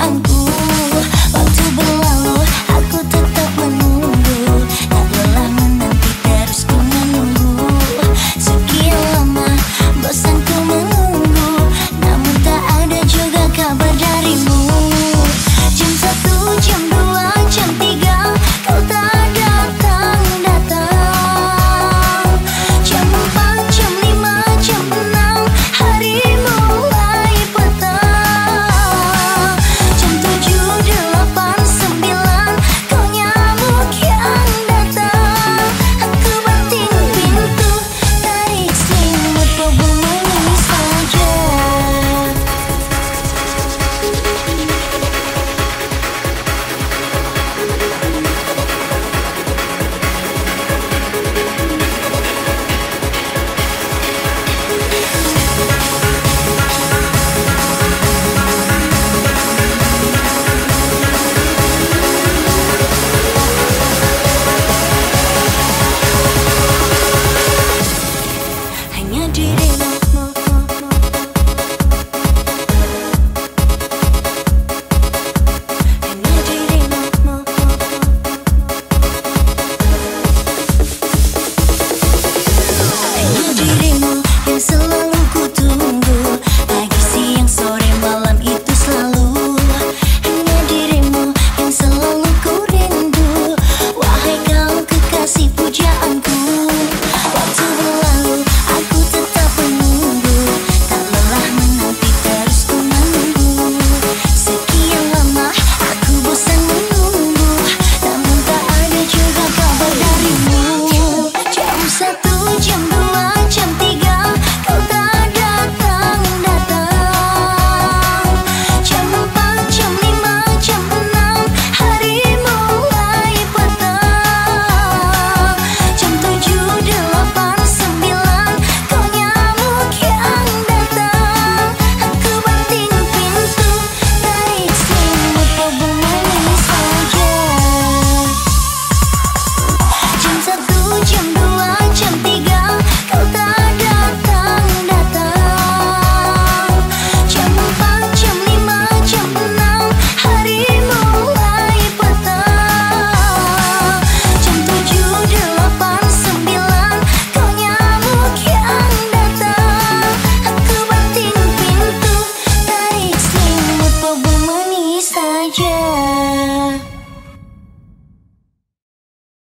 安固。